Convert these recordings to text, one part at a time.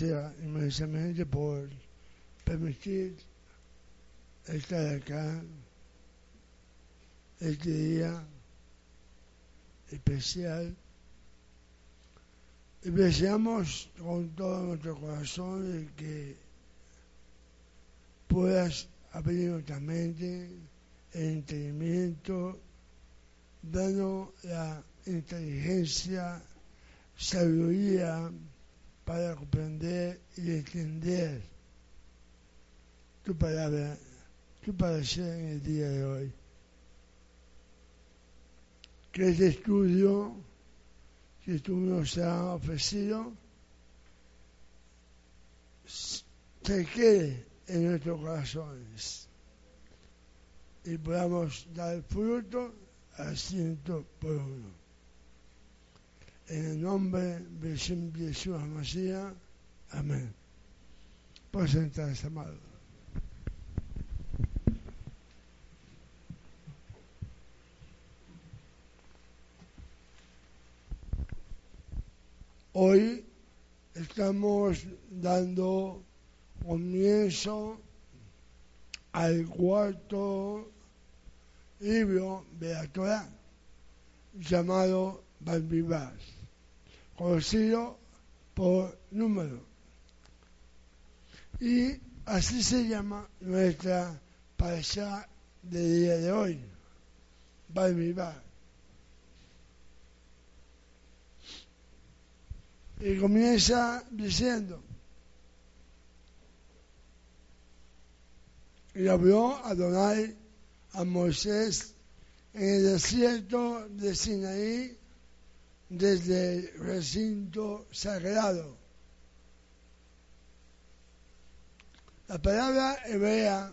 agradecer inmensamente por permitir estar acá este día especial y deseamos con todo nuestro corazón que puedas abrir nuestra mente, el entendimiento, dando la inteligencia, sabiduría para comprender y entender tu palabra, tu parecer en el día de hoy. Que este estudio que tú nos has ofrecido se quede en nuestros corazones y podamos dar fruto a ciento por uno. En el nombre de Jesús Masía. Amén. Por sentarse, amado. Hoy estamos dando comienzo al cuarto libro de la Torah llamado Balbibás, conocido por número. Y así se llama nuestra parasha del día de hoy, Balbibás. Y comienza diciendo, y habló Adonai a Moisés en el desierto de Sinaí desde el recinto sagrado. La palabra hebrea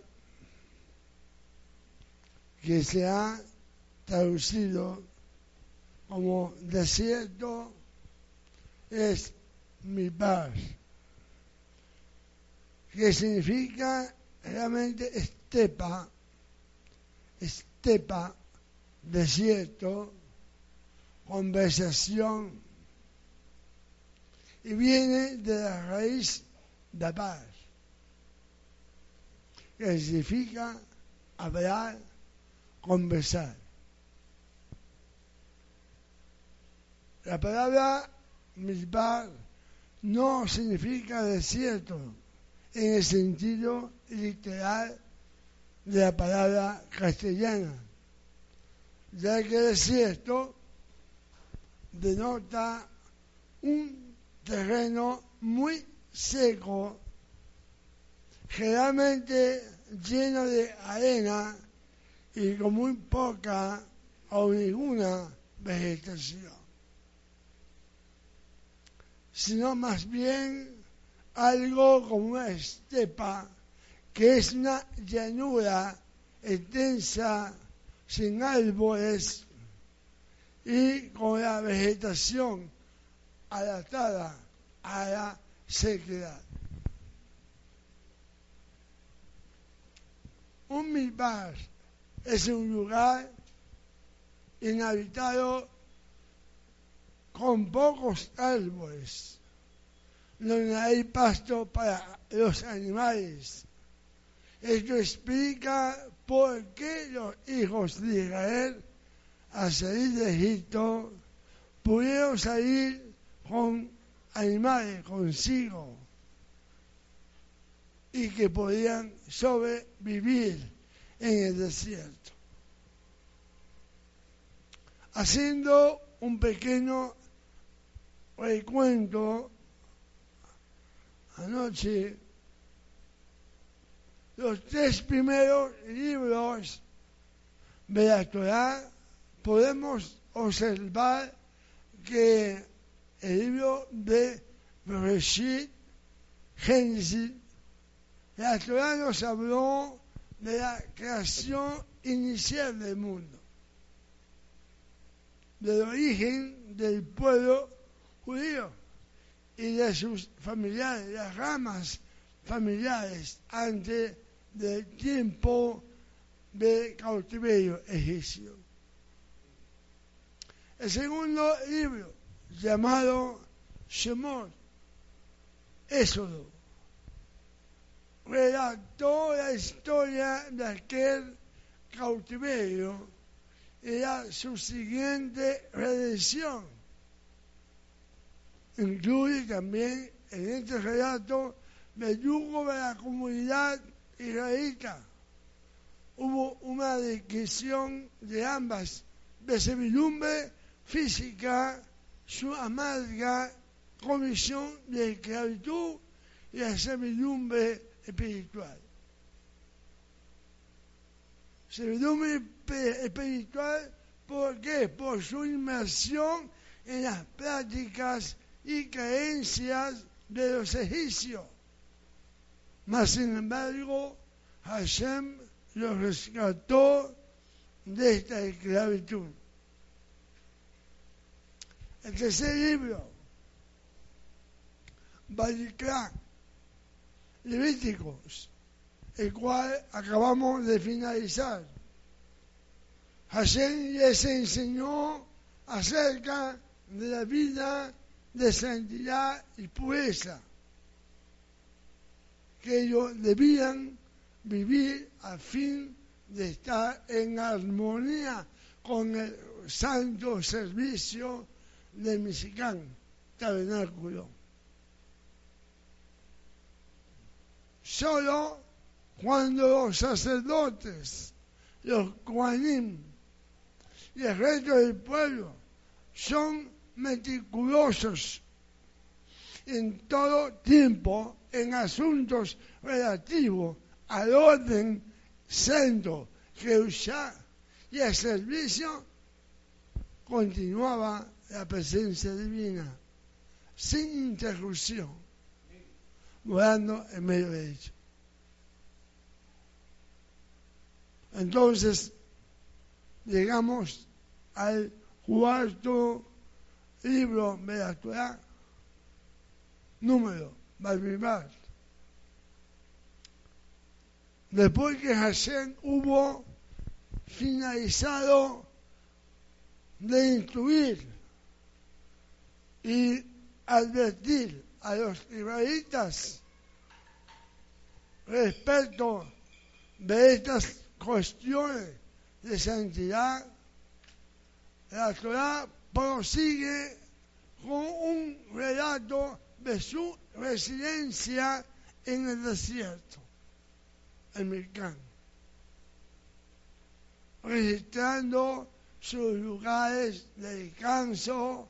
que se ha traducido como desierto es mi paz, que significa realmente estepa, estepa, desierto, conversación, y viene de la raíz de paz, que significa hablar, conversar. La palabra misbar no significa desierto en el sentido literal de la palabra castellana, ya que desierto denota un terreno muy seco, generalmente lleno de arena y con muy poca o ninguna vegetación, sino más bien algo como una estepa, que es una llanura extensa, sin árboles y con la vegetación adaptada a la sequedad. Un milbar es un lugar inhabitado con pocos árboles donde hay pasto para los animales. Esto explica por qué los hijos de Israel, al salir de Egipto, pudieron salir con animales consigo y que podían sobrevivir en el desierto. Haciendo un pequeño recuento anoche los tres primeros libros de la Torah podemos observar que el libro de Bereshit, Génesis, la Torah nos habló de la creación inicial del mundo, del origen del pueblo judío y de sus familiares, las ramas familiares antes del tiempo de cautiverio egipcio. El segundo libro, llamado Shemot, Éxodo. Relató la historia de aquel cautiverio y la su siguiente redención. Incluye también en este relato el yugo de la comunidad israelita. Hubo una descripción de ambas, de servidumbre física, su amarga comisión de esclavitud y la servidumbre espiritual. Servidumbre espiritual, ¿por qué? Por su inmersión en las prácticas y creencias de los egipcios. Mas, sin embargo, Hashem los rescató de esta esclavitud. El tercer libro, Balikra, Levíticos, el cual acabamos de finalizar. Hashem les enseñó acerca de la vida de santidad y pureza que ellos debían vivir a fin de estar en armonía con el santo servicio de Mexicán, tabernáculo. Solo cuando los sacerdotes, los cuanim y el resto del pueblo son meticulosos en todo tiempo en asuntos relativos al orden santo que y el servicio, continuaba la presencia divina sin interrupción, morando en medio de ellos. Entonces, llegamos al cuarto libro de la Torah, número, Balbibar. Después que Hashem hubo finalizado de instruir y advertir a los israelitas respecto de estas cuestiones de santidad, la Torah prosigue con un relato de su residencia en el desierto americano, registrando sus lugares de descanso,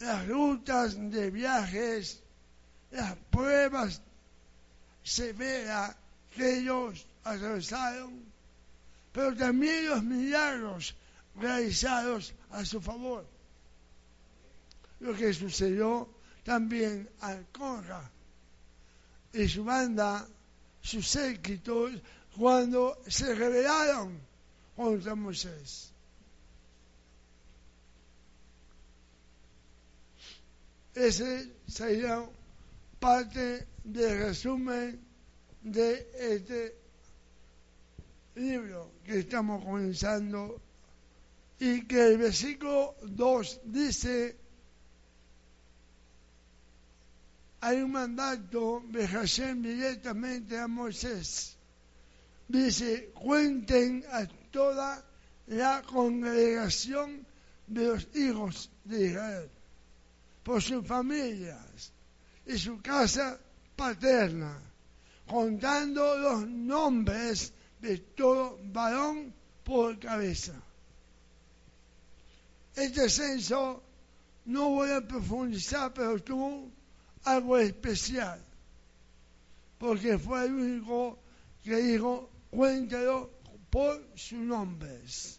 las rutas de viajes, las pruebas severas que ellos atravesaron, pero también los milagros realizados a su favor. Lo que sucedió también al Conra y su banda, sus séquitos, cuando se rebelaron contra Moisés. Ese sería parte del resumen de este libro que estamos comenzando y que el versículo 2 dice, hay un mandato de Hashem directamente a Moisés. Dice, cuenten a toda la congregación de los hijos de Israel por sus familias y su casa paterna, contando los nombres de todo varón por cabeza. Este censo no voy a profundizar, pero tuvo algo especial, porque fue el único que dijo, cuéntelo por sus nombres,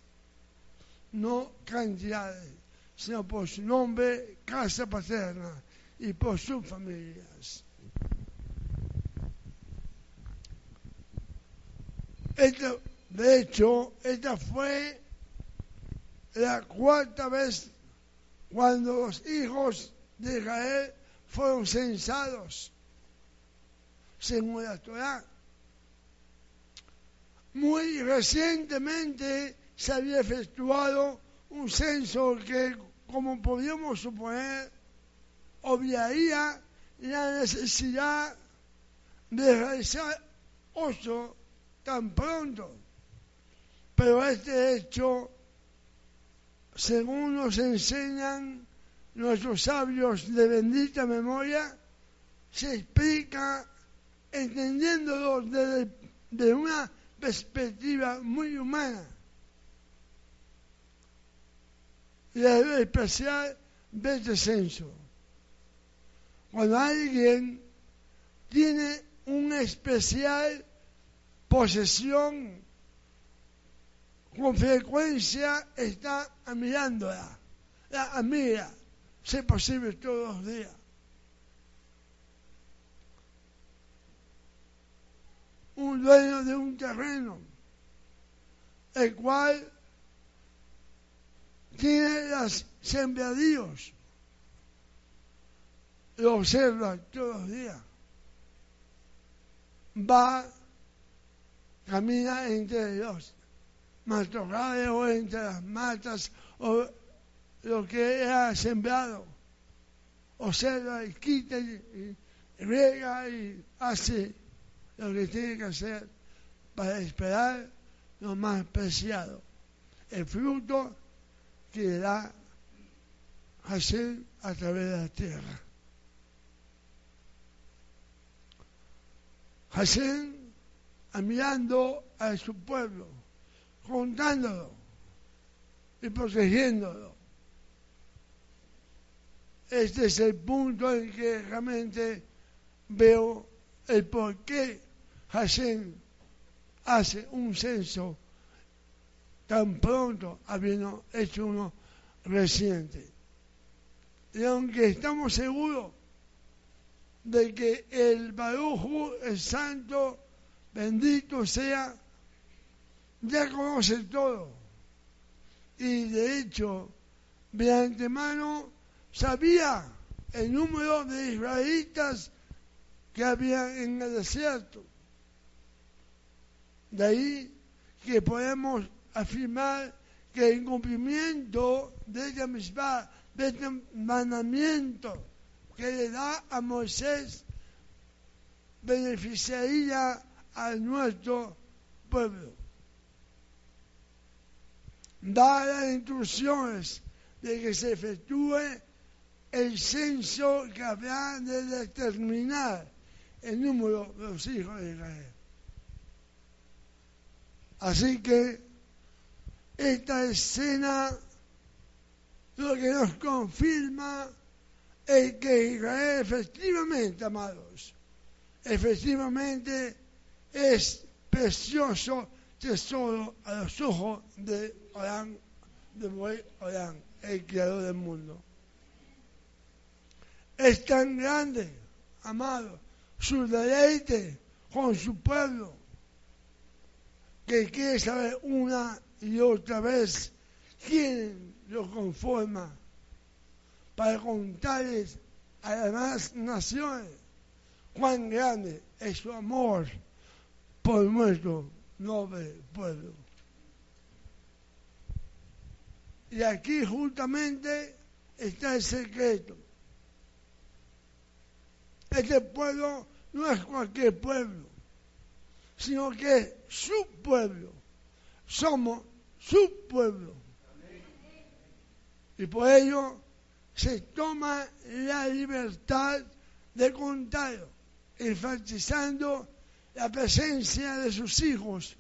no cantidades, sino por su nombre, casa paterna y por sus familias. Esto, de hecho, esta fue la cuarta vez cuando los hijos de Israel fueron censados según la Torah. Muy recientemente se había efectuado un censo que, como podíamos suponer, obviaría la necesidad de realizar oso tan pronto. Pero este hecho, según nos enseñan nuestros sabios de bendita memoria, se explica entendiéndolo desde una perspectiva muy humana y especial de este censo. Cuando alguien tiene una especial posesión, con frecuencia está mirándola, la admira, si posible todos los días. Un dueño de un terreno, el cual tiene las sembradíos, lo observa todos los días. Va, camina entre los matorrales o entre las matas o lo que ha sembrado. Observa y quita y, y riega y hace lo que tiene que hacer para esperar lo más preciado, el fruto que da Hashem a través de la tierra. Hashem mirando a su pueblo, contándolo y protegiéndolo. Este es el punto en que realmente veo el por qué Hashem hace un censo tan pronto habiendo hecho uno reciente. Y aunque estamos seguros de que el Barujo, el Santo, bendito sea, ya conoce todo. Y de hecho, de antemano, sabía el número de israelitas que había en el desierto. De ahí que podemos afirmar que el cumplimiento de esta misma, de este mandamiento que le da a Moisés, beneficiaría a nuestro pueblo. Da las instrucciones de que se efectúe el censo que habrá de determinar el número de los hijos de Israel. Así que esta escena lo que nos confirma es que Israel efectivamente, amados, efectivamente es precioso tesoro a los ojos de Orán, de Boy Orán, el creador del mundo. Es tan grande, amado, su deleite con su pueblo, que quiere saber una y otra vez quién lo conforma para contarles a las demás naciones cuán grande es su amor por nuestro noble pueblo. Y aquí justamente está el secreto. Este pueblo no es cualquier pueblo, sino que su pueblo. Somos su pueblo. Y por ello se toma la libertad de contar, enfatizando la presencia de sus hijos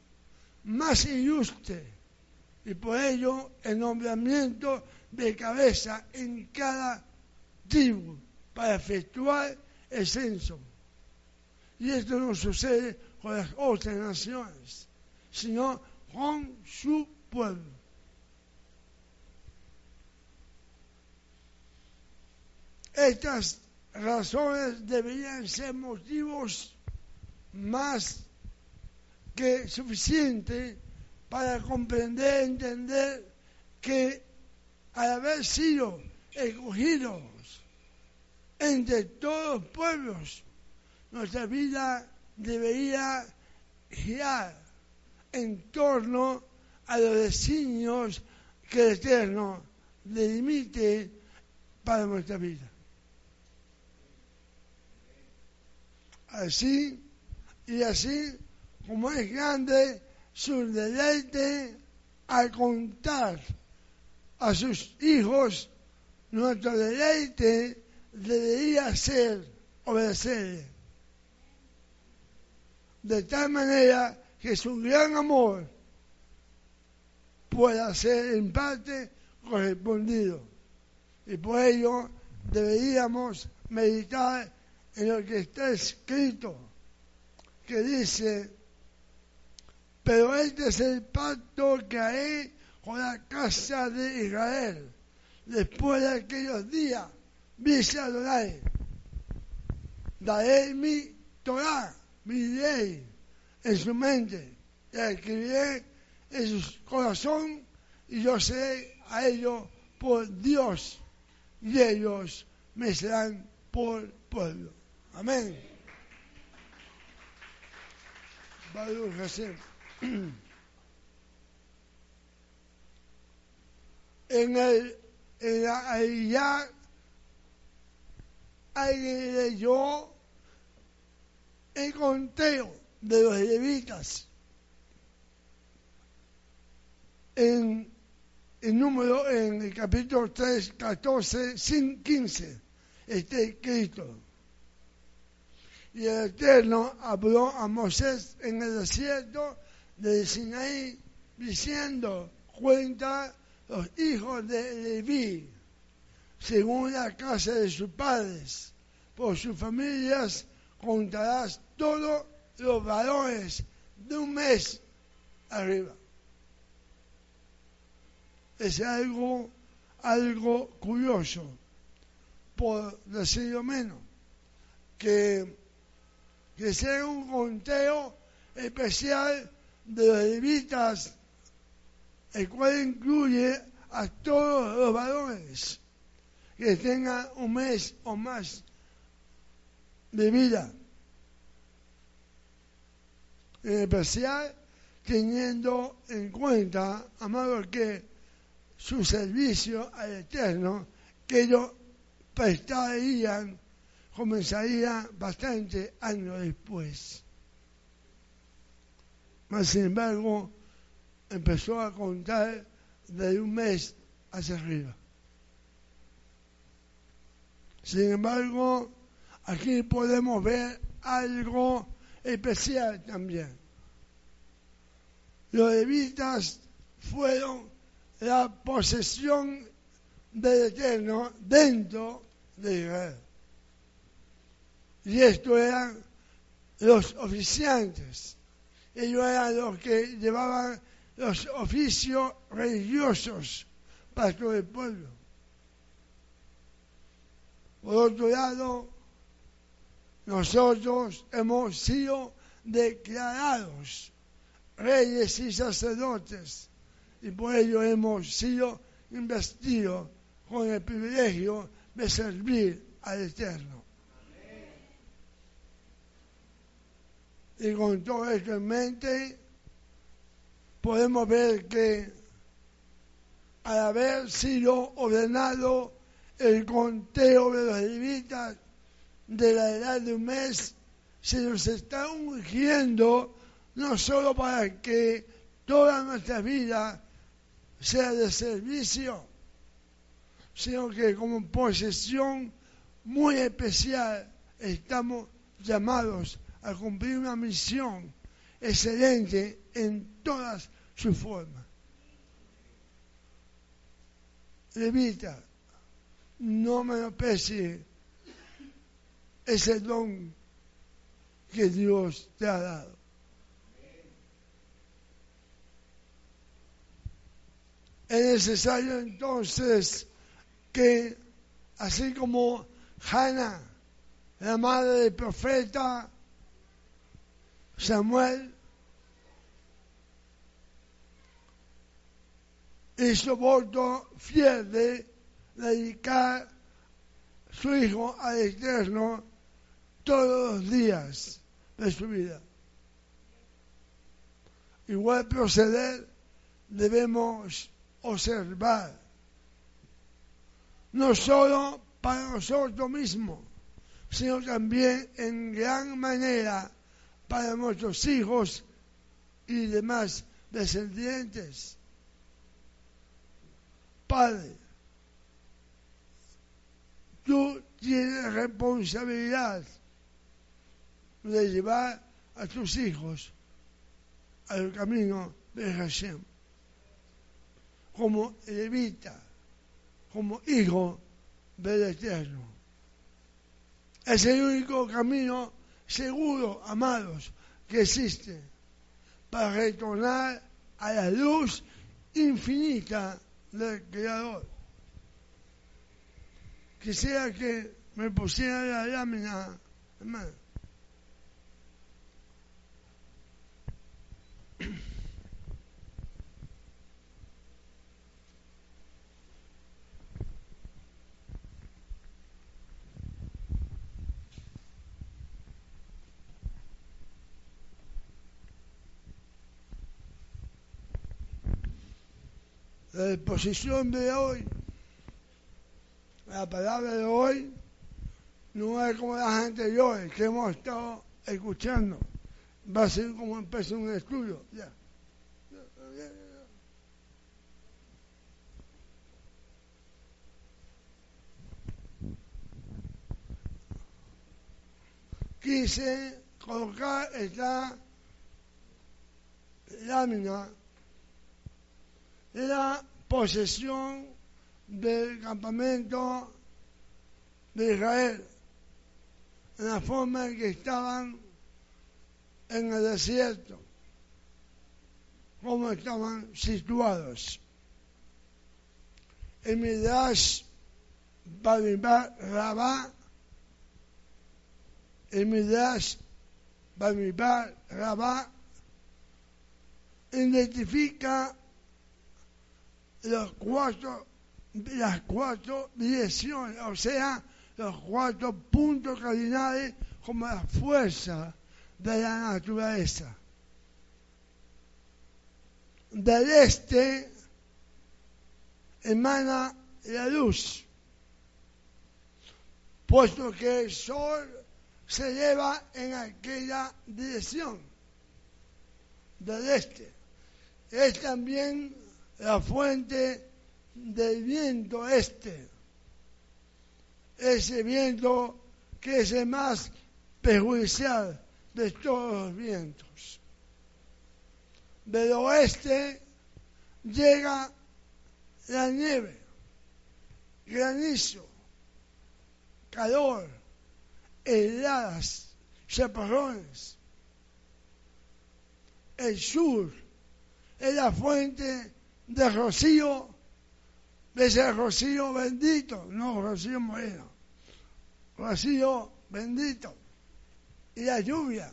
más ilustre y por ello el nombramiento de cabeza en cada tribu para efectuar el censo. Y esto no sucede con las otras naciones, sino con su pueblo. Estas razones deberían ser motivos más que suficientes para comprender, entender que al haber sido escogidos entre todos los pueblos, nuestra vida debería girar en torno a los designios que el Eterno delimite para nuestra vida. así y así como es grande su deleite al contar a sus hijos nuestro deleite debería ser obedecerle. De tal manera que su gran amor pueda ser en parte correspondido. Y por ello deberíamos meditar en lo que está escrito, que dice, pero este es el pacto que haré con la casa de Israel después de aquellos días, dice Adonai, daré mi Torah, mi ley, en su mente, y escribiré en su corazón, y yo seré a ellos por Dios, y ellos me serán por pueblo. Amén. En el en la, alguien leyó el conteo de los levitas en el número en el capítulo 3, 14, 15 está escrito. Y el Eterno habló a Moisés en el desierto de Sinaí diciendo, cuenta los hijos de Leví, según la casa de sus padres, por sus familias contarás todos los valores de un mes arriba. Es algo, algo curioso, por decirlo menos, que, que sea un conteo especial de los levitas el cual incluye a todos los varones que tengan un mes o más de vida. En especial teniendo en cuenta, amado, que su servicio al Eterno, que ellos prestarían, comenzaría bastante años después. Mas, sin embargo, empezó a contar de un mes hacia arriba. Sin embargo, aquí podemos ver algo especial también. Los levitas fueron la posesión del Eterno dentro de Israel. Y esto eran los oficiantes. Ellos eran los que llevaban los oficios religiosos para todo el pueblo. Por otro lado, nosotros hemos sido declarados reyes y sacerdotes y por ello hemos sido investidos con el privilegio de servir al Eterno. Y con todo esto en mente, podemos ver que al haber sido ordenado el conteo de los levitas de la edad de un mes, se nos está ungiendo no solo para que toda nuestra vida sea de servicio, sino que como posesión muy especial estamos llamados a cumplir una misión excelente en todas sus formas. Levita, no menosprecie ese don que Dios te ha dado. Es necesario entonces que, así como Hannah, la madre del profeta Samuel, hizo voto fiel de dedicar su hijo al Eterno todos los días de su vida. Igual proceder debemos observar, no solo para nosotros mismos, sino también en gran manera para nuestros hijos y demás descendientes. Padre, tú tienes responsabilidad de llevar a tus hijos al camino de Hashem, como levita, como hijo del Eterno. Es el único camino seguro, amados, que existe para retornar a la luz infinita del Creador. Quisiera que me pusiera la lámina, hermano. La exposición de hoy, la palabra de hoy, no es como las anteriores que hemos estado escuchando. Va a ser como empezó un estudio. Ya. Quise colocar esta lámina la posesión del campamento de Israel, en la forma en que estaban en el desierto, cómo estaban situados. El Midrash Rabá, el Midrash Rabá identifica los cuatro, las cuatro direcciones, o sea, los cuatro puntos cardinales como la fuerza de la naturaleza. Del este emana la luz, puesto que el sol se lleva en aquella dirección del este. Es también la fuente del viento este, ese viento que es el más perjudicial de todos los vientos. Del oeste llega la nieve, granizo, calor, heladas, chaparrones. El sur es la fuente de rocío, de ese rocío bendito, no rocío moreno, rocío bendito, y la lluvia.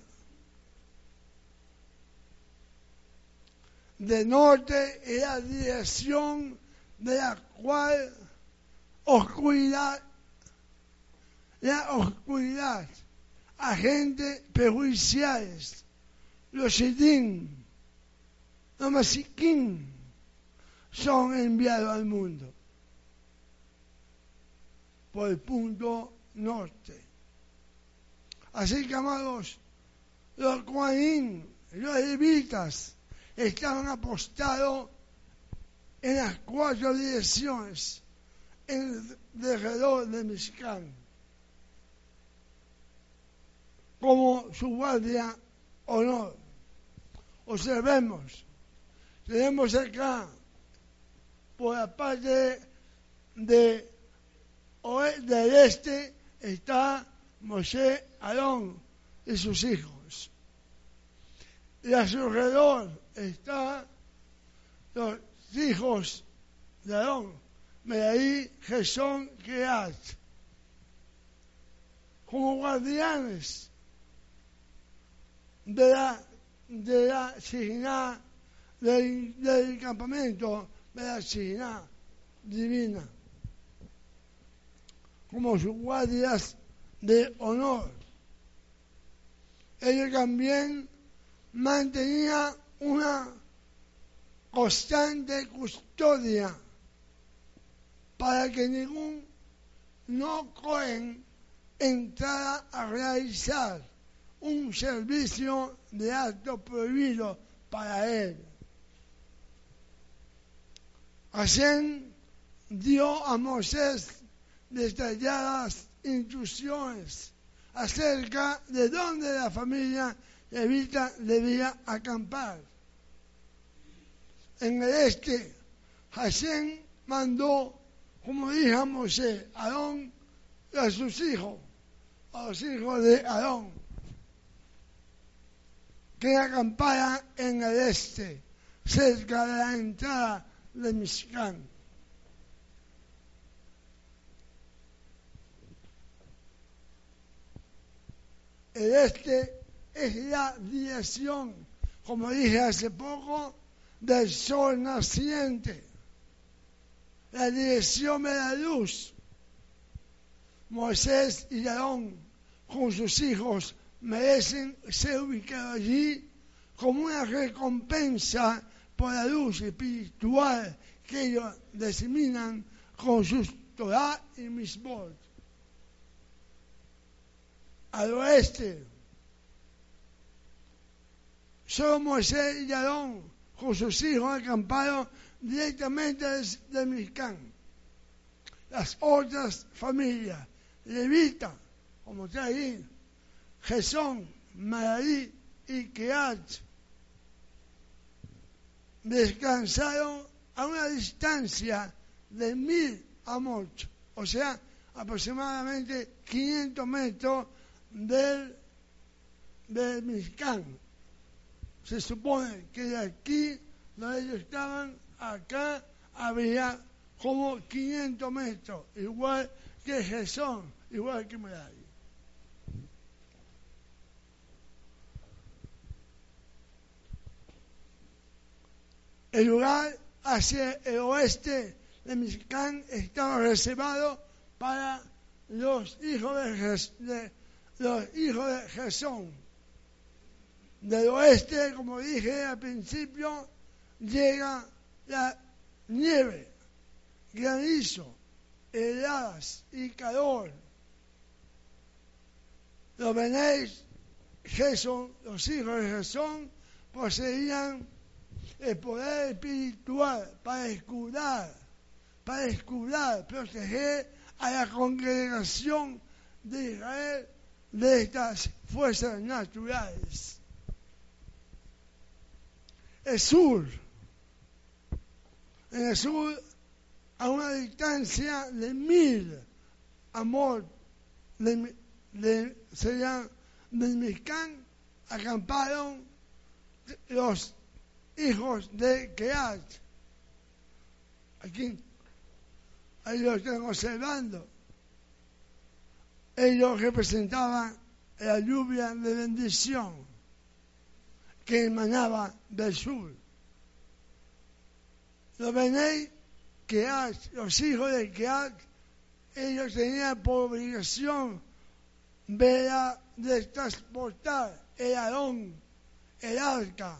De norte es la dirección de la cual oscuridad, la oscuridad, agentes perjudiciales, los sitín, los masiquín, son enviados al mundo por el punto norte. Así que, amados, los cuaín, los levitas, estaban apostados en las cuatro direcciones en alrededor de Mexicano como su guardia honor. Observemos, tenemos acá por la parte de, del este está Moshe Aarón y sus hijos. Y a su alrededor están los hijos de Aarón, Medaí, Jesón, Keat, como guardianes de la, de del, del campamento China divina, como sus guardias de honor. Ellos también mantenía una constante custodia para que ningún no cohen entrara a realizar un servicio de acto prohibido para él. Hashem dio a Moisés detalladas instrucciones acerca de dónde la familia levita debía acampar. En el este, Hashem mandó, como dijo Moisés, a Aarón y a sus hijos, a los hijos de Aarón, que acamparan en el este, cerca de la entrada Mishkan. El este es la dirección, como dije hace poco, del sol naciente, la dirección de la luz. Moisés y Aarón con sus hijos merecen ser ubicados allí como una recompensa por la luz espiritual que ellos diseminan con sus Torah y Misbot. Al oeste, solo Moisés y Aarón con sus hijos acamparon directamente de Mizcán. Las otras familias, Levita, como está ahí, Jesón, Maraí y Keat, descansaron a una distancia de mil amot, o sea, aproximadamente 500 metros del, del. Se supone que de aquí, donde ellos estaban, acá había como 500 metros, igual que Jesús, igual que Maraí. El lugar hacia el oeste de Mizcán estaba reservado para los hijos de, de los hijos de Jesón. Del oeste, como dije al principio, llega la nieve, granizo, heladas y calor. Los venéis, Jesón, los hijos de Jesón, poseían el poder espiritual para escudar, para escudar, proteger a la congregación de Israel de estas fuerzas naturales. El sur, en el sur, a una distancia de mil amor de, de, serían del Mizcán, acamparon los hijos de Keat. Aquí, ahí lo están observando. Ellos representaban la lluvia de bendición que emanaba del sur. Los venéis Keat, los hijos de Keat, ellos tenían por obligación de, de transportar el arón, el arca,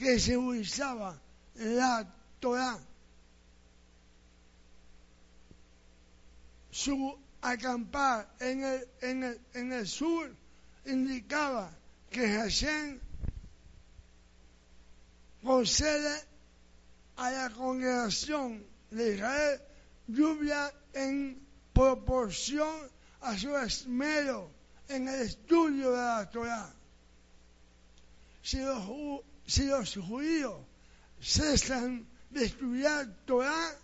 que se utilizaba la Torah. Su acampar en el, en el, en el sur indicaba que Hashem concede a la congregación de Israel lluvia en proporción a su esmero en el estudio de la Torah. Si los si los judíos cesan de estudiar Torah,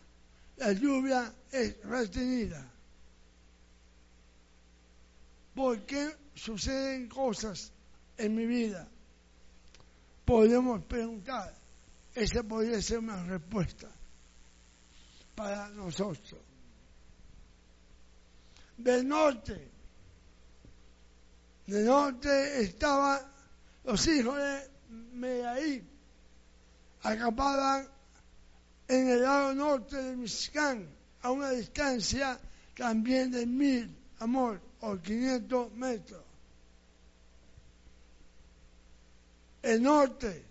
la lluvia es retenida. ¿Por qué suceden cosas en mi vida? Podemos preguntar. Esa podría ser una respuesta para nosotros. Del norte, del norte estaban los hijos de ahí acampaban en el lado norte de Mizcán, a una distancia también de mil, amor, o 500 metros. El norte,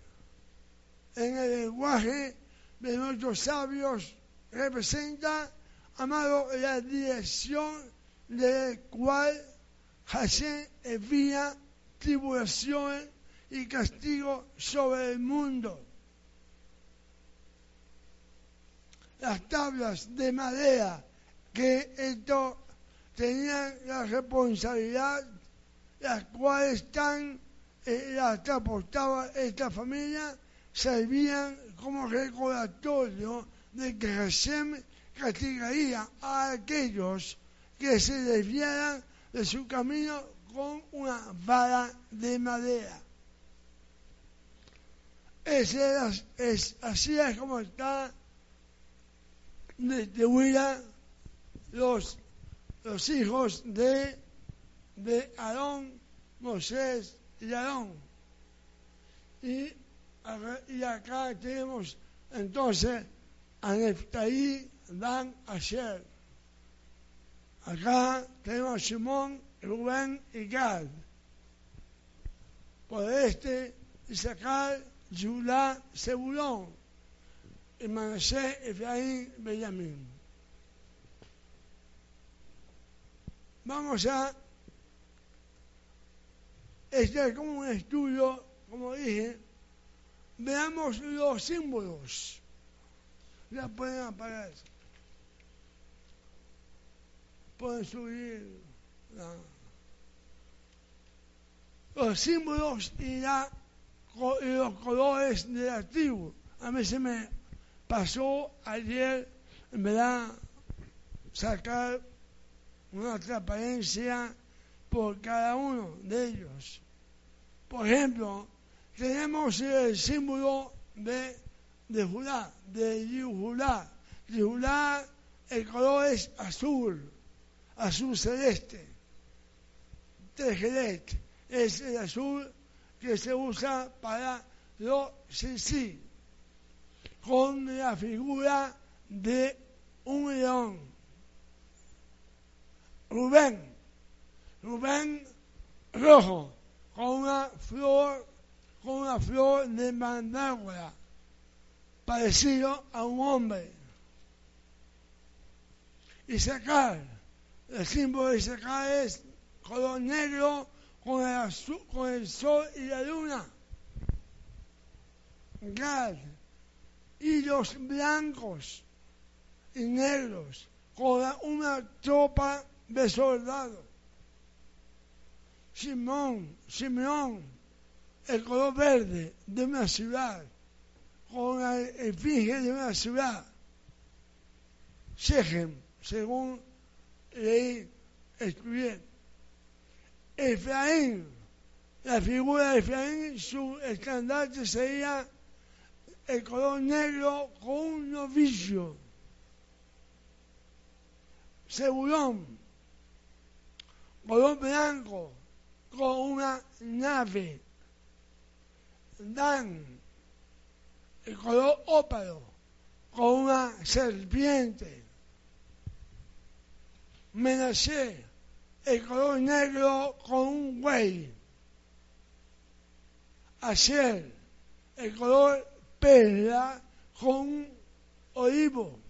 en el lenguaje de nuestros sabios, representa, amado, la dirección de cual Hashem envía tribulación y castigo sobre el mundo. Las tablas de madera que esto tenían la responsabilidad, las cuales están, eh, las transportaba esta familia, servían como recordatorio de que Hashem castigaría a aquellos que se desviaran de su camino con una vara de madera. Es, así es como está distribuida los, los hijos de, de Aarón, Moisés y Aarón. Y, y acá tenemos entonces a Neftalí, Dan, Asher. Acá tenemos a Simón, Rubén y Gad. Por este, Isaacar, Judá, Zebulón. Y Manasé, Efraín, Benjamín. Vamos a este es como un estudio, como dije, veamos los símbolos. Ya pueden apagar. Pueden subir los símbolos y, los colores tribu. A mí se me pasó ayer, en verdad, sacar una transparencia por cada uno de ellos. Por ejemplo, tenemos el símbolo de, de Judá, de Judá. De el color es azul, azul celeste. Tejelet es el azul que se usa para lo sí, con la figura de un león. Rubén, Rubén rojo, con una flor, con una flor de mandrágora, parecido a un hombre. Isaacar, el símbolo de Isaacar es color negro con el, sol y la luna. Gad, hilos blancos y negros con una tropa de soldados. Simón, Simeón, el color verde de una ciudad, con la efigie de una ciudad. Shechem, según leí, estudié. Efraín, la figura de Efraín, su estandarte sería el color negro con un novicio. Zebulón, color blanco con una nave. Dan, el color ópalo, con una serpiente. Menacé, el color negro con un güey. Ayer, el color perla con un olivo.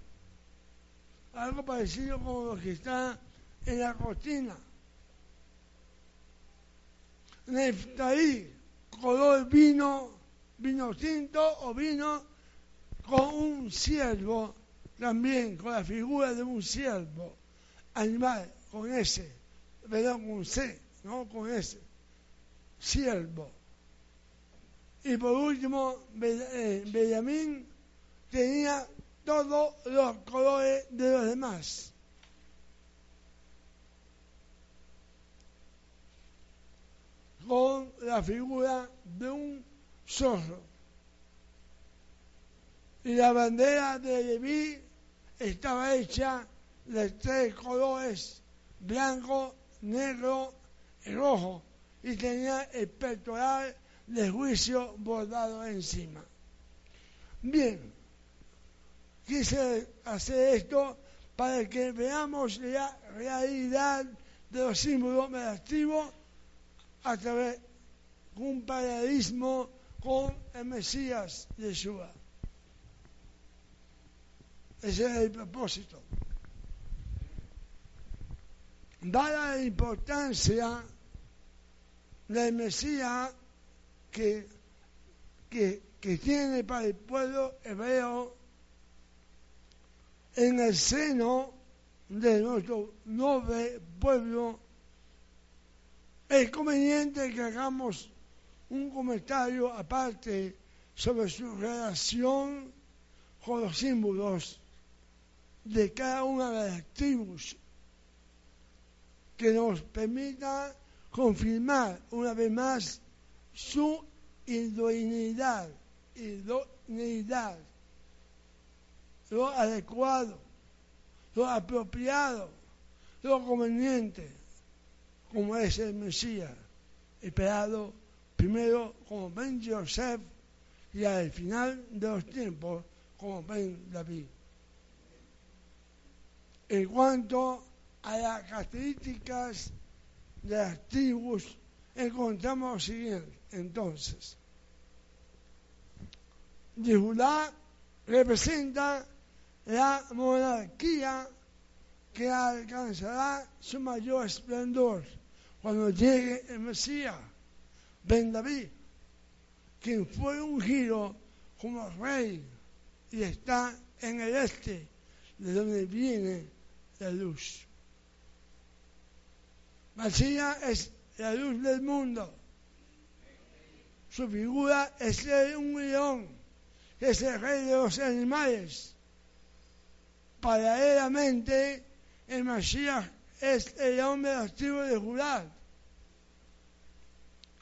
Algo parecido con lo que está en la cortina. Neftalí, color vino, vino tinto o vino con un ciervo, también con la figura de un ciervo, animal, con ese, perdón, con C, no con ese, ciervo. Y por último, eh, Benjamín tenía todos los colores de los demás. con la figura de un zorro. Y la bandera de Leví estaba hecha de tres colores, blanco, negro y rojo, y tenía el pectoral de juicio bordado encima. Bien, quise hacer esto para que veamos la realidad de los símbolos meditativos a través de un paralelismo con el Mesías Yeshua. Ese es el propósito. Dada la importancia del Mesías que, que, que tiene para el pueblo hebreo en el seno de nuestro noble pueblo, es conveniente que hagamos un comentario aparte sobre su relación con los símbolos de cada una de las tribus que nos permita confirmar una vez más su idoneidad, idoneidad, lo adecuado, lo apropiado, lo conveniente, como es el Mesías, esperado primero como Ben Joseph y al final de los tiempos como Ben David. En cuanto a las características de las tribus, encontramos lo siguiente. Entonces, Judá representa la monarquía que alcanzará su mayor esplendor cuando llegue el Mesías, Ben David, quien fue ungido como rey y está en el este, de donde viene la luz. Mesías es la luz del mundo. Su figura es un león, que es el rey de los animales. Paralelamente, el Mesías es el hombre de de Judá.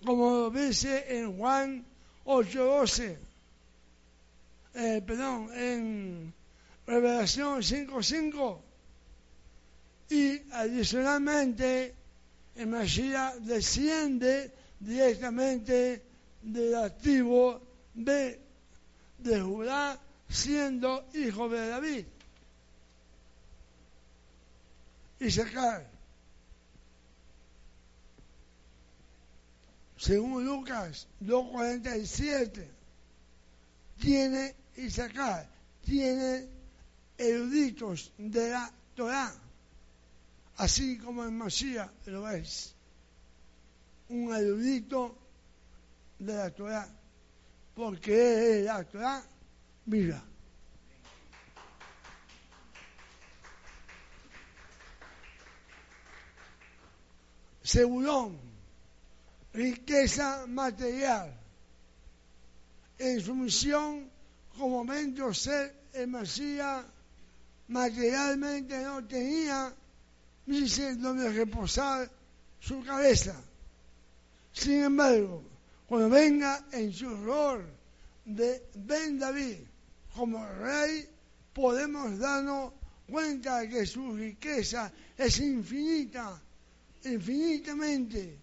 Como dice en Juan 8:12. Eh, perdón, en Revelación 5:5. Y adicionalmente, el Mesías desciende directamente del activo de, de Judá, siendo hijo de David. Isaacar. Según Lucas 2.47, tiene Isaacar, tiene eruditos de la Torah así como en Masía lo es, un erudito de la Torah, porque es la Torah mira. Segurón, riqueza material, en su misión como momento ser el Masía materialmente no tenía dice donde reposar su cabeza. Sin embargo, cuando venga en su rol de Ben David como rey, podemos darnos cuenta de que su riqueza es infinita, infinitamente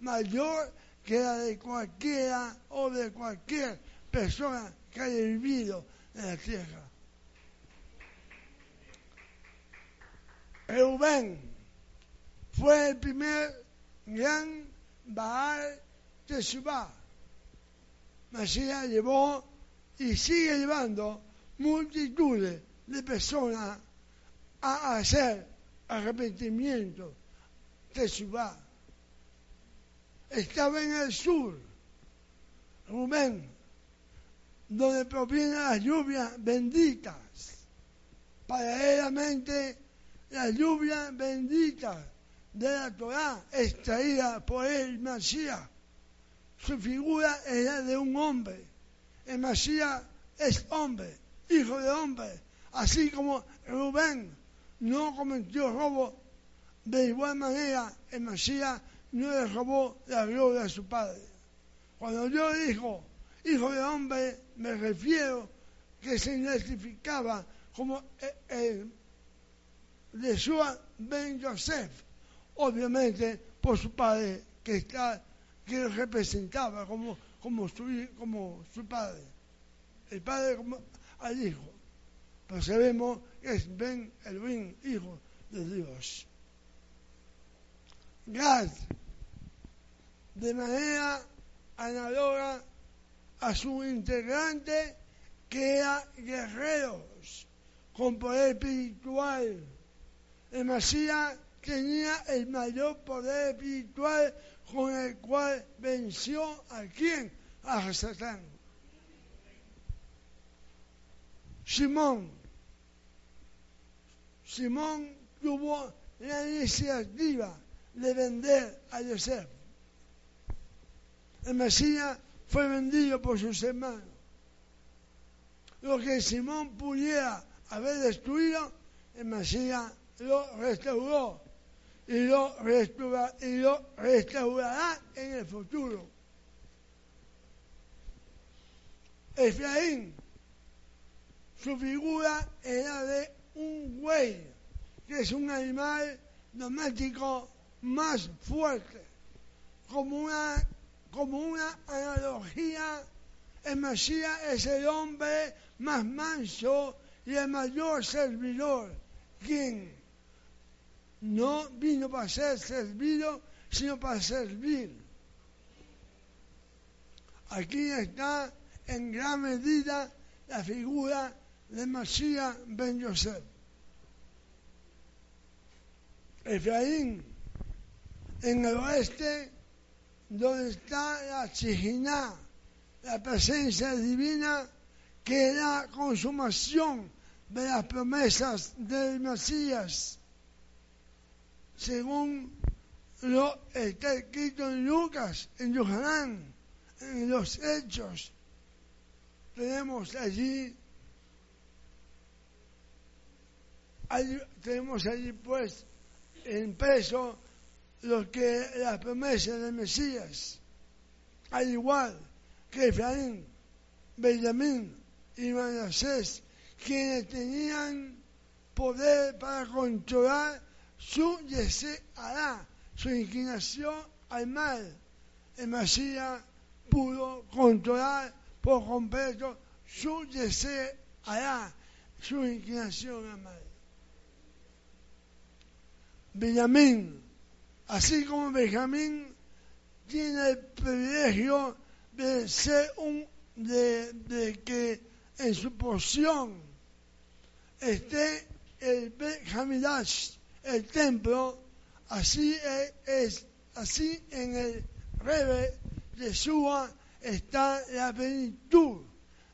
mayor que la de cualquiera o de cualquier persona que haya vivido en la tierra. Rubén fue el primer gran Baal Teshuvah. Mashiach llevó y sigue llevando multitudes de personas a hacer arrepentimiento, Teshuvah. Estaba en el sur, Rubén, donde provienen las lluvias benditas, paralelamente la lluvia bendita de la Torah extraída por el Masías. Su figura es la de un hombre. El Masías es hombre, hijo de hombre. Así como Rubén no cometió robo, de igual manera el Masías no le robó la gloria a su padre. Cuando yo digo hijo de hombre, me refiero que se identificaba como el Yeshua Ben Yosef, obviamente por su padre que está que representaba como como su como su padre, el padre como al hijo, pero sabemos que es Ben Elohim, hijo de Dios. Gad, de manera análoga a su integrante que era guerreros con poder espiritual el Mesías tenía el mayor poder espiritual con el cual venció a quién? A Satán. Simón. Simón tuvo la iniciativa de vender a Joseph. El Mesías fue vendido por sus hermanos. Lo que Simón pudiera haber destruido, el Mesías lo restauró y lo, y lo restaurará en el futuro. Efraín, su figura era de un güey, que es un animal doméstico más fuerte, como una, como una analogía, el Mesías es el hombre más manso y el mayor servidor, quien no vino para ser servido, sino para servir. Aquí está en gran medida la figura de Masías Ben Yosef. Efraín, en el oeste, donde está la Chijiná, la presencia divina, que es la consumación de las promesas del Mesías, según lo está escrito en Lucas, en Yohanan, en los Hechos. Tenemos allí, tenemos allí pues en peso lo que las promesas del Mesías, al igual que Efraín, Benjamín y Manasés, quienes tenían poder para controlar su hará, su inclinación al mal. El Mesías pudo controlar por completo su hará, su inclinación al mal. Benjamín, así como Benjamín tiene el privilegio de ser un, de, de que en su porción esté el Benjamidash, el templo, así es, así en el Rebe de Yeshua está la plenitud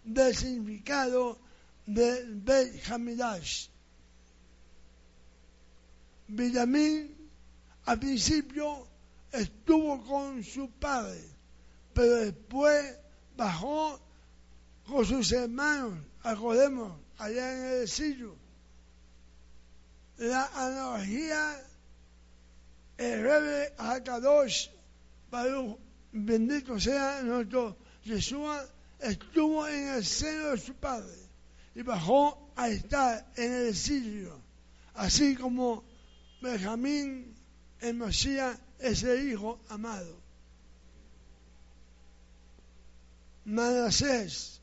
del significado del Benjamidash. Benjamín al principio estuvo con su padre, pero después bajó con sus hermanos, acordemos, allá en el exilio. La analogía, el Rebe Hakadosh, bendito sea nuestro Yeshua, estuvo en el seno de su padre y bajó a estar en el exilio, así como Benjamín, el Mesías, es el hijo amado. Manasés,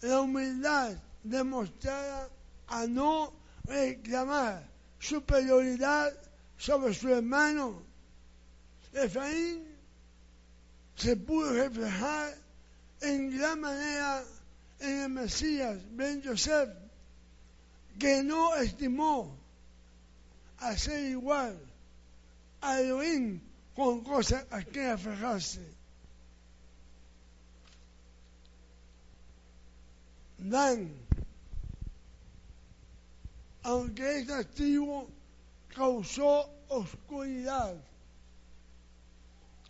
la humildad demostrada a no reclamar superioridad sobre su hermano. Efraín se pudo reflejar en gran manera en el Mesías, Ben Joseph, que no estimó a ser igual a Elohim con cosas a que aferrarse. Dan, aunque este activo causó oscuridad,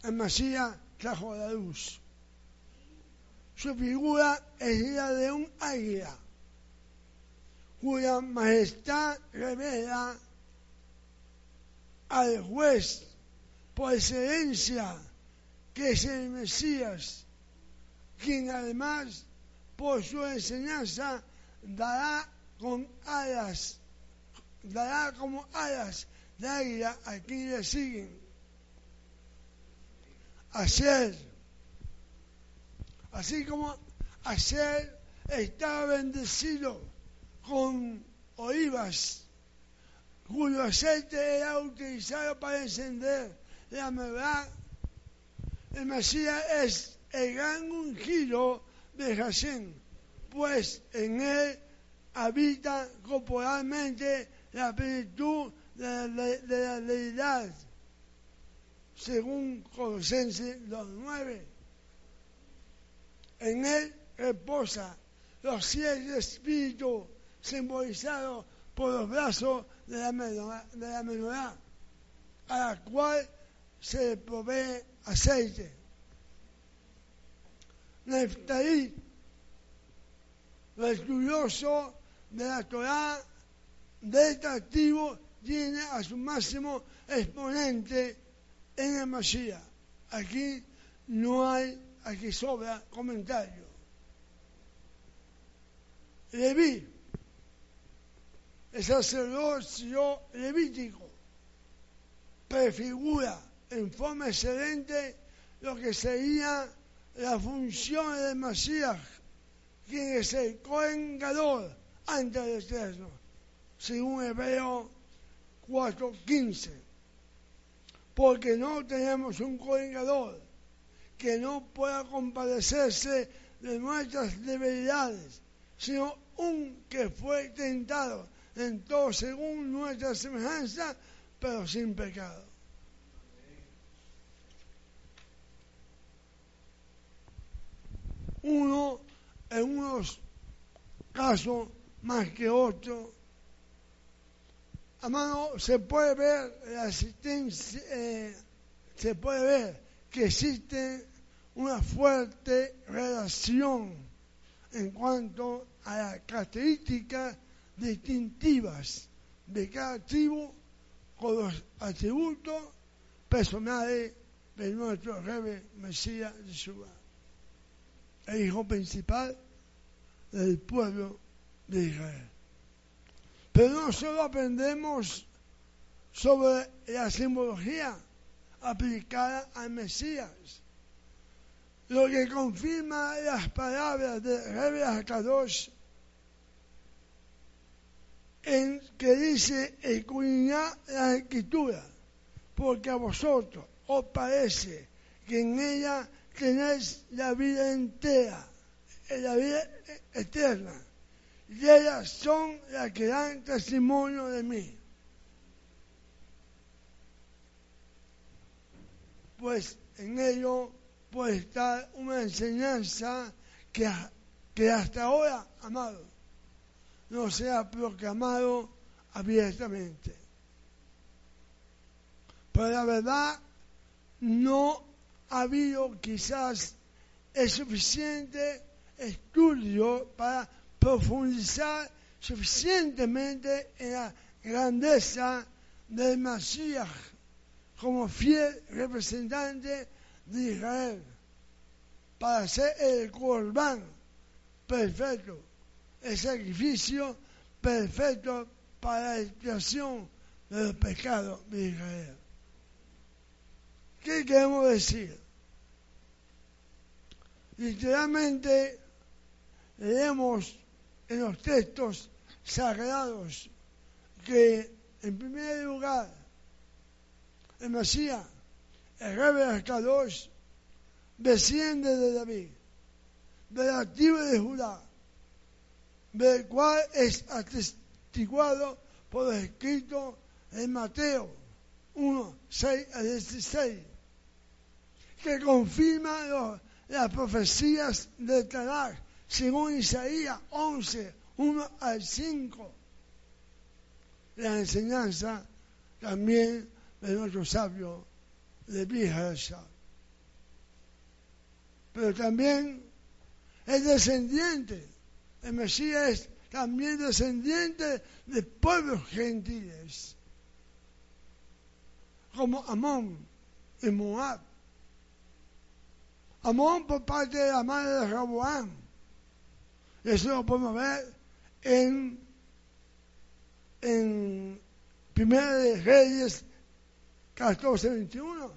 el Mesías trajo la luz. Su figura es la de un águila, cuya majestad revela al juez por excelencia que es el Mesías, quien además por su enseñanza dará con alas, dará como alas de águila a quien le siguen. Ayer, así como ayer estaba bendecido con olivas cuyo aceite era utilizado para encender la verdad. El Mesías es el gran ungido de Hashem, pues en él habita corporalmente la plenitud de la, de la deidad, según Colosenses 2.9. En él reposa los siete espíritus simbolizados por los brazos de la menorá, a la cual se provee aceite. Neftalí, lo estudioso de la Torah de este activo tiene a su máximo exponente en el Mashiach. Aquí no hay, aquí sobra comentario. Leví, el sacerdocio levítico, prefigura en forma excelente lo que sería la función del Mashiach, quien es el Cohen ante el Eterno, según Hebreo 4.15. Porque no tenemos un Cohen que no pueda compadecerse de nuestras debilidades, sino un que fue tentado en todo según nuestra semejanza, pero sin pecado. Uno, en unos casos más que otros, mano se puede ver la eh, se puede ver que existe una fuerte relación en cuanto a las características distintivas de cada tribu con los atributos personales de nuestro rey Mesías Yeshua, el hijo principal del pueblo de Israel. Pero no solo aprendemos sobre la simbología aplicada al Mesías, lo que confirma las palabras de Rebe Akadosh en que dice escudriñad la escritura, porque a vosotros os parece que en ella tenéis la vida entera, la vida eterna, y ellas son las que dan testimonio de mí. Pues en ello puede estar una enseñanza que, que hasta ahora, amado, no se ha proclamado abiertamente. Pero la verdad no ha habido quizás el suficiente estudio para profundizar suficientemente en la grandeza del Mashiach como fiel representante de Israel para ser el corbán perfecto el sacrificio perfecto para la expiación de los pecados de Israel. ¿Qué queremos decir? Literalmente leemos en los textos sagrados que en primer lugar el Mesías, el Kadosh, desciende de David, de la de Judá, del cual es atestiguado por lo escrito en Mateo 1, 6 a 16, que confirma las profecías de Tanakh, según Isaías 11, 1 al 5. La enseñanza también de nuestro sabio de vieja Pero también es descendiente el Mesías es también descendiente de pueblos gentiles, como Amón y Moab. Amón por parte de la madre de Raboán. Eso lo podemos ver en, en Primera de Reyes 14, 21.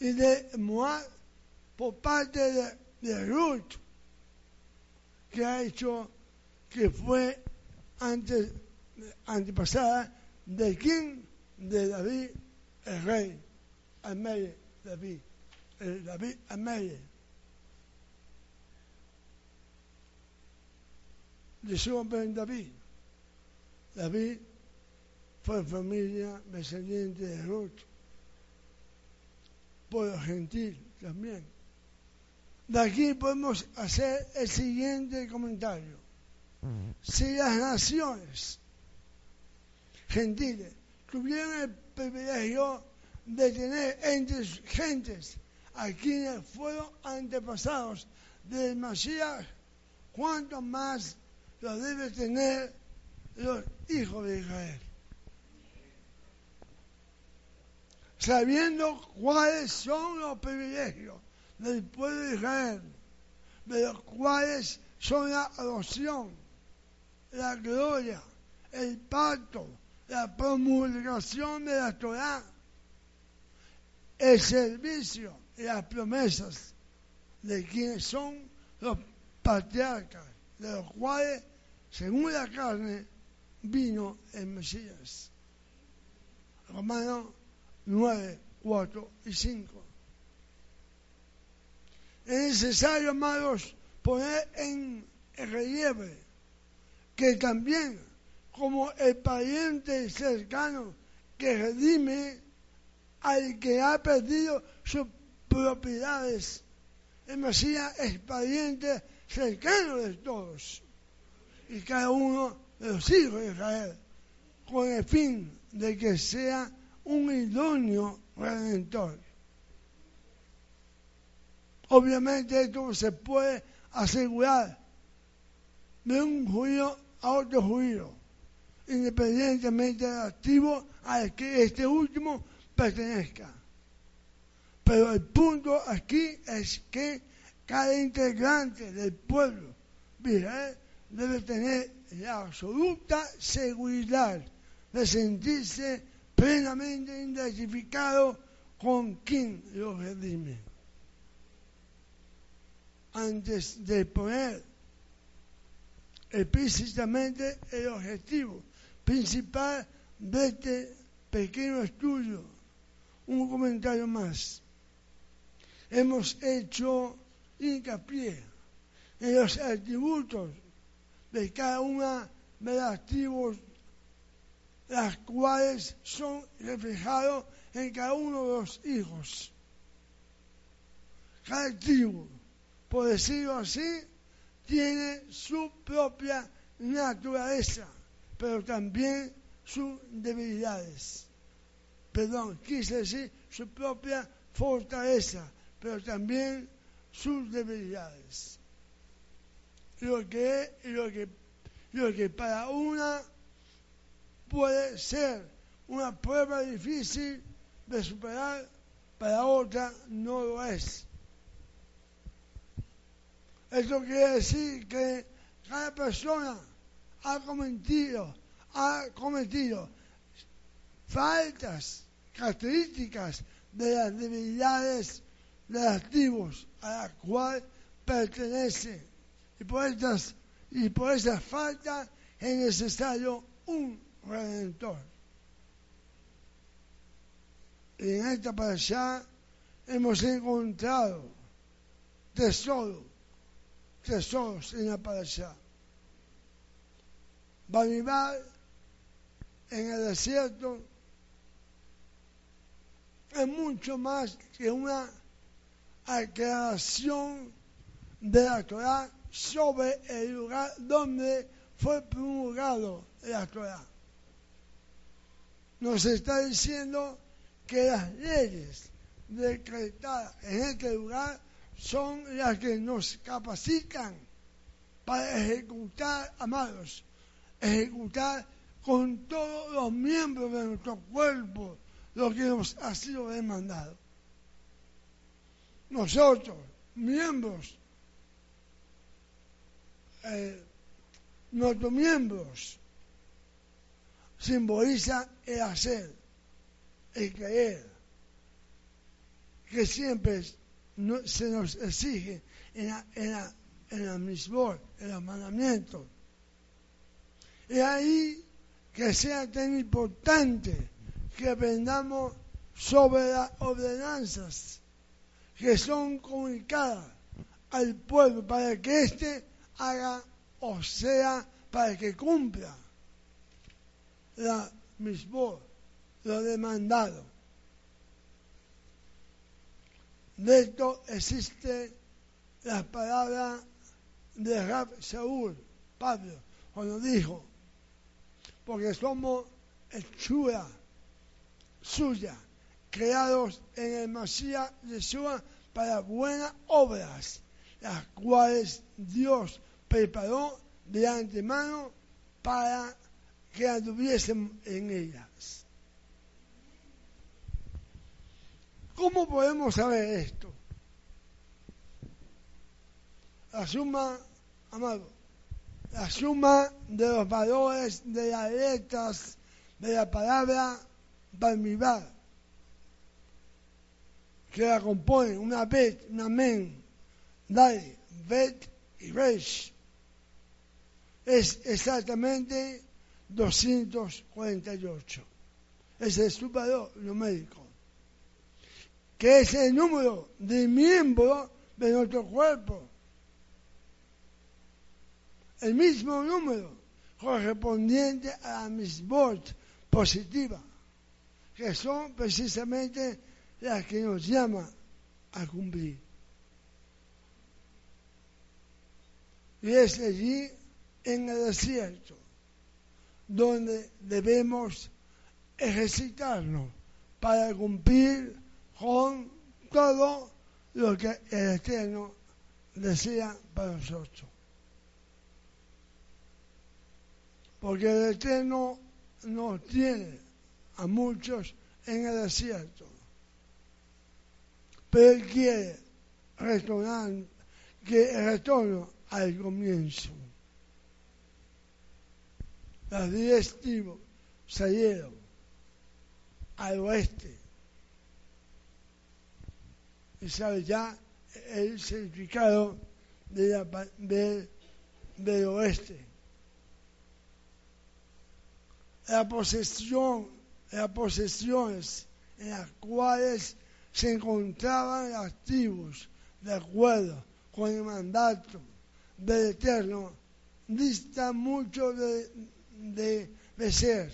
Y de Moab por parte de, Ruth, que ha hecho, que fue antes, antepasada de quién? De David, el rey, Amel, David, David Amel. de su hombre David. David fue familia descendiente de Ruth, pueblo gentil también. De aquí podemos hacer el siguiente comentario. Si las naciones gentiles tuvieron el privilegio de tener entre sus gentes a quienes fueron antepasados del Mashiach, cuánto más lo debe tener los hijos de Israel. Sabiendo cuáles son los privilegios del pueblo de Israel, de los cuales son la adopción, la gloria, el pacto, la promulgación de la Torah, el servicio las promesas de quienes son los patriarcas, de los cuales, según la carne, vino el Mesías. Romanos 9, 4 y 5. Es necesario, amados, poner en relieve que también como el pariente cercano que redime al que ha perdido sus propiedades. El Mesías es pariente cercano de todos y cada uno de los hijos de Israel, con el fin de que sea un idóneo redentor. Obviamente esto se puede asegurar de un judío a otro judío, independientemente del activo al que este último pertenezca. Pero el punto aquí es que cada integrante del pueblo Israel debe tener la absoluta seguridad de sentirse plenamente identificado con quien lo redime. Antes de poner explícitamente el objetivo principal de este pequeño estudio, un comentario más. Hemos hecho hincapié en los atributos de cada una de las tribus, las cuales son reflejados en cada uno de los hijos. Cada tribu, por decirlo así, tiene su propia naturaleza, pero también sus debilidades. Perdón, quise decir su propia fortaleza, pero también sus debilidades. Lo que, lo que, lo que para una puede ser una prueba difícil de superar, para otra no lo es. Esto quiere decir que cada persona ha cometido, ha cometido faltas características de las debilidades de las tribus a la cual pertenece. Y por estas, y por esa falta es necesario un redentor. En esta allá hemos encontrado tesoros, tesoros en la parasha. Banibar en el desierto es mucho más que una aclaración de la Torah sobre el lugar donde fue promulgado la Torah. Nos está diciendo que las leyes decretadas en este lugar son las que nos capacitan para ejecutar, amados, ejecutar con todos los miembros de nuestro cuerpo lo que nos ha sido demandado. Nosotros, miembros, eh, nuestros miembros, simboliza el hacer, el creer, que siempre se nos exige en la, en la, en la misbor, en los mandamientos. Y ahí que sea tan importante que aprendamos sobre las ordenanzas que son comunicadas al pueblo para que éste haga o sea para que cumpla la mismo lo demandado. De esto existe la palabra de Rab Saúl, Pablo, cuando dijo, porque somos hechura suya, creados en el Masías Yeshua para buenas obras, las cuales Dios preparó de antemano para que anduviesen en ellas. ¿Cómo podemos saber esto? La suma, amado, la suma de los valores de las letras de la palabra Balmibar, que la componen una Bet, una Men, Dale, Bet y Resh, es exactamente 248. Ese es su valor numérico, que es el número de miembros de nuestro cuerpo. El mismo número correspondiente a la misbot positiva, que son precisamente las que nos llama a cumplir. Y es allí en el desierto donde debemos ejercitarnos para cumplir con todo lo que el Eterno desea para nosotros. Porque el Eterno nos tiene a muchos en el desierto. Pero retornar, que retorno al comienzo los diez tribus salieron al oeste. Y sabe ya el significado de la, del oeste. La posesión, las posesiones en las cuales se encontraban tribus de acuerdo con el mandato del Eterno dista mucho de, de, ser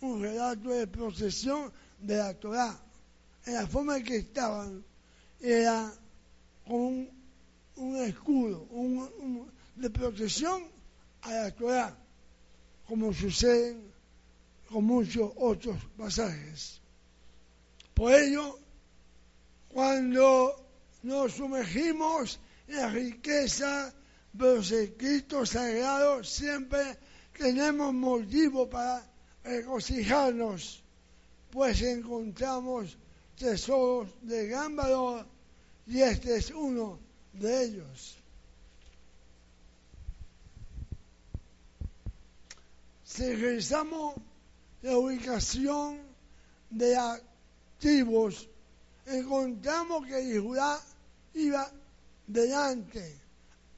un relato de procesión de la Torah. En la forma en que estaban era un, un escudo de protección a la Torah, como sucede con muchos otros pasajes. Por ello, cuando nos sumergimos en la riqueza de los escritos sagrados, siempre tenemos motivo para regocijarnos, pues encontramos tesoros de gran valor y este es uno de ellos. Si la ubicación de activos, encontramos que Judá iba delante,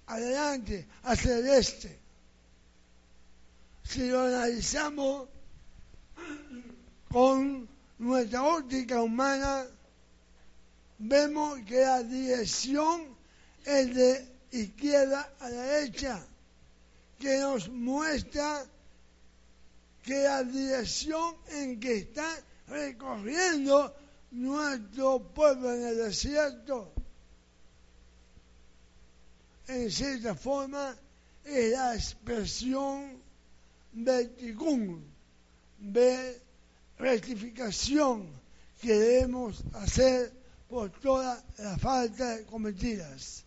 adelante, hacia el este si lo analizamos con nuestra óptica humana, vemos que la dirección es de izquierda a derecha, que nos muestra que la dirección en que está recorriendo nuestro pueblo en el desierto, en cierta forma, es la expresión de de rectificación que debemos hacer por toda la falta cometidas,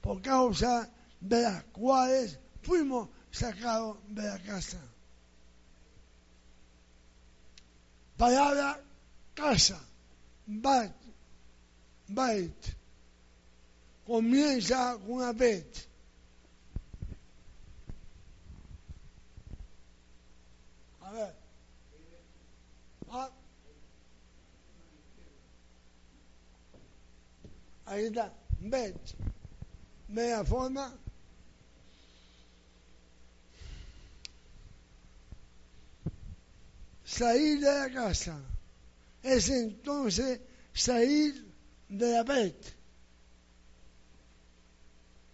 por causa de las cuales fuimos sacados de la casa. Palabra casa, bat, bait, comienza con una bet Ah. Ahí está, Bet. Media forma. Salir de la casa es entonces salir de la Bet,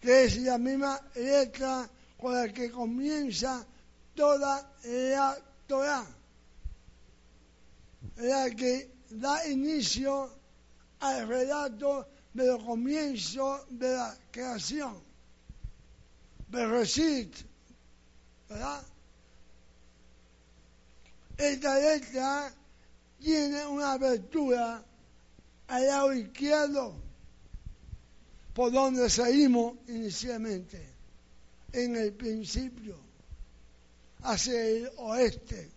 que es la misma letra con la que comienza toda la Torah, la que da inicio al relato del comienzo de la creación. Bereshit, ¿verdad? Esta letra tiene una abertura al lado izquierdo por donde salimos inicialmente, en el principio, hacia el oeste.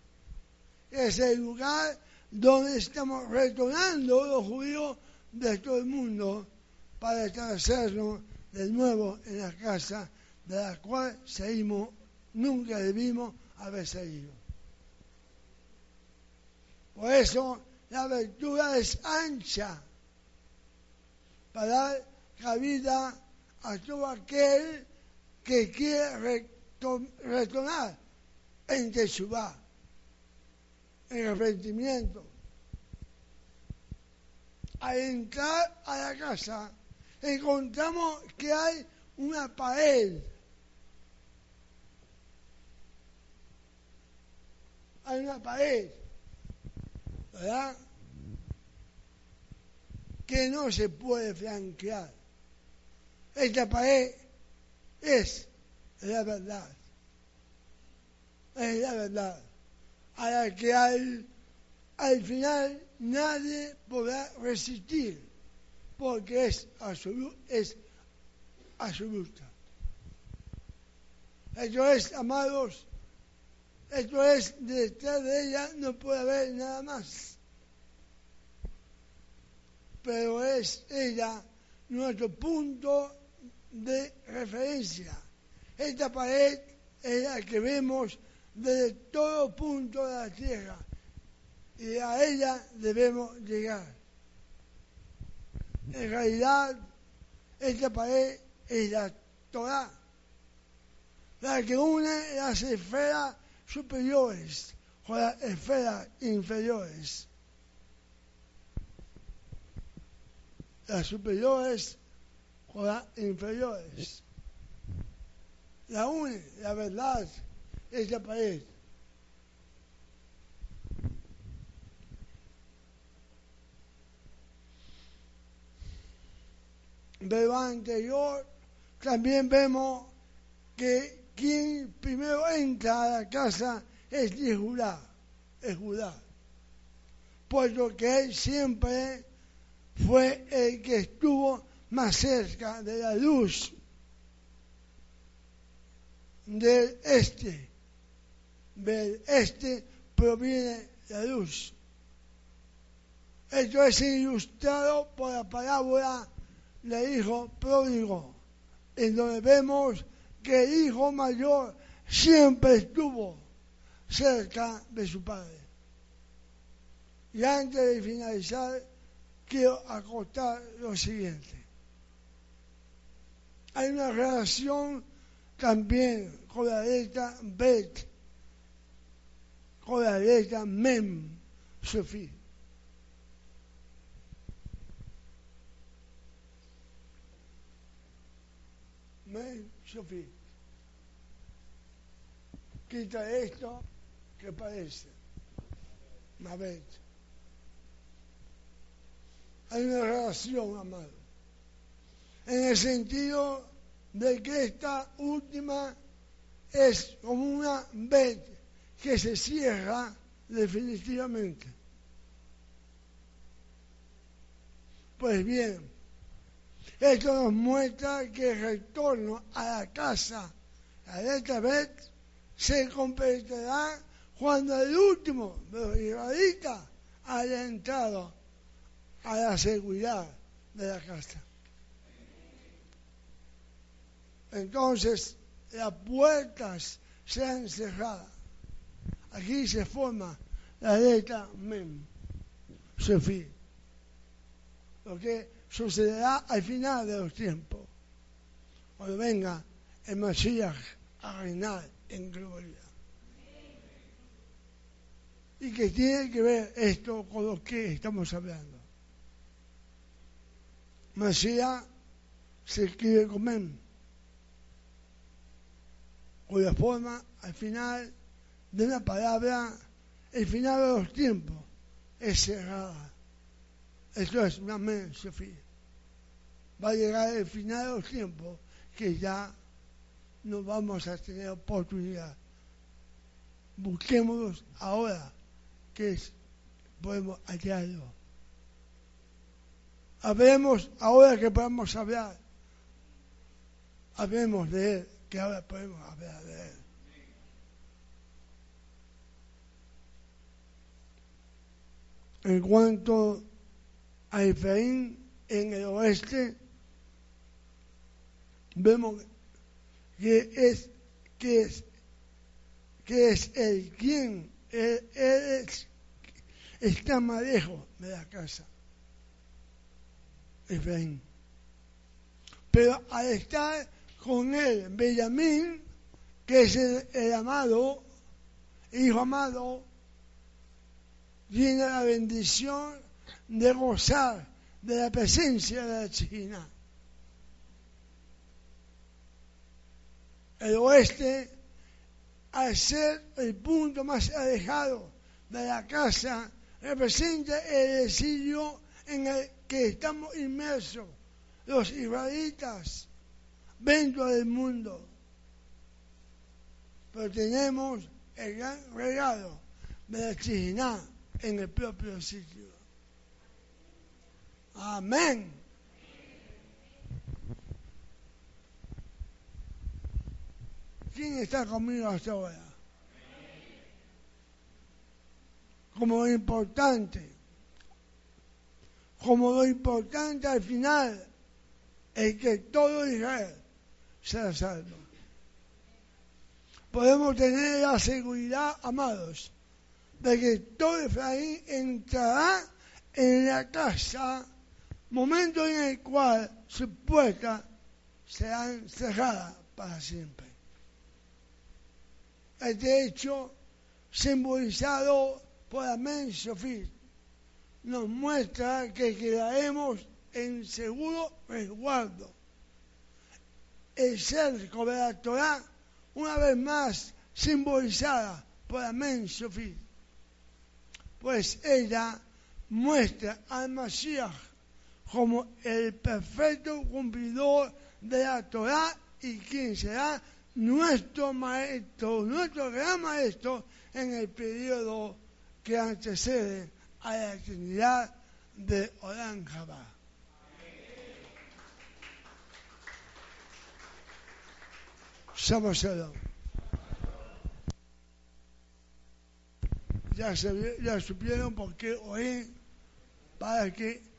Es el lugar donde estamos retornando los judíos de todo el mundo para establecernos de nuevo en la casa de la cual salimos, nunca debimos haber salido. Por eso la abertura es ancha para dar cabida a todo aquel que quiere retornar en Teshuvah, en arrepentimiento. Al entrar a la casa, encontramos que hay una pared. Hay una pared ¿verdad? Que no se puede flanquear. Esta pared es la verdad. Es la verdad. A la que al, al final nadie podrá resistir, porque es, es absoluta. Esto es, amados, esto es, detrás de ella no puede haber nada más. Pero es ella nuestro punto de referencia. Esta pared es la que vemos desde todo punto de la tierra y a ella debemos llegar. En realidad, esta pared es la Torah, la que une las esferas superiores con las esferas inferiores. Las superiores con las inferiores. La une, la verdad, es la pared. De lo anterior también vemos que quien primero entra a la casa es Judá, es Judá, puesto que él siempre fue el que estuvo más cerca de la luz del este. Del este proviene la luz. Esto es ilustrado por la parábola del hijo pródigo, en donde vemos que hijo mayor siempre estuvo cerca de su padre. Y antes de finalizar, quiero acotar lo siguiente. Hay una relación también con la letra Bet, con la letra Mem, Sofía. Mem, Quita esto que parece. Mabet. Hay una relación, amado. En el sentido de que esta última es como una bet que se cierra definitivamente. Pues bien, esto nos muestra que el retorno a la casa, a esta vez, se completará cuando el último de los israelitas haya entrado a la seguridad de la casa. Entonces, las puertas sean cerradas. Aquí se forma la letra Mem. Lo que sucederá al final de los tiempos, cuando venga el Mashiach a reinar en gloria. Y que tiene que ver esto con lo que estamos hablando. Mashiach se escribe con Mem, cuya forma al final de una palabra, el final de los tiempos es cerrada. Esto es un amén, Sofía. Va a llegar el final de los tiempos que ya no vamos a tener oportunidad. Busquémoslos ahora que podemos hallarlo. Hablemos ahora que podemos hablar. Hablemos de Él, que ahora podemos hablar de Él. En cuanto a Efraín en el oeste, vemos que es, que es, que es el quien, es, está más lejos de la casa. Efraín. Pero al estar con él, Benjamín, que es el, el amado, hijo amado, tiene la bendición de gozar de la presencia de la China. El oeste, al ser el punto más alejado de la casa, representa el exilio en el que estamos inmersos los israelitas dentro del mundo. Pero tenemos el gran regalo de la China en el propio sitio. Amén. ¿Quién está conmigo hasta ahora? Como lo importante, como lo importante al final es que todo Israel sea salvo. Podemos tener la seguridad, amados, de que todo Efraín entrará en la casa, momento en el cual sus puertas serán cerradas para siempre. Este hecho, simbolizado por Amén Sofía, nos muestra que quedaremos en seguro resguardo. El cerco de una vez más simbolizada por Amén Sofía pues ella muestra al Mashiach como el perfecto cumplidor de la Torah y quien será nuestro maestro, nuestro gran maestro en el periodo que antecede a la Trinidad de Orán Jabá. ya, se, ya supieron por qué oí para que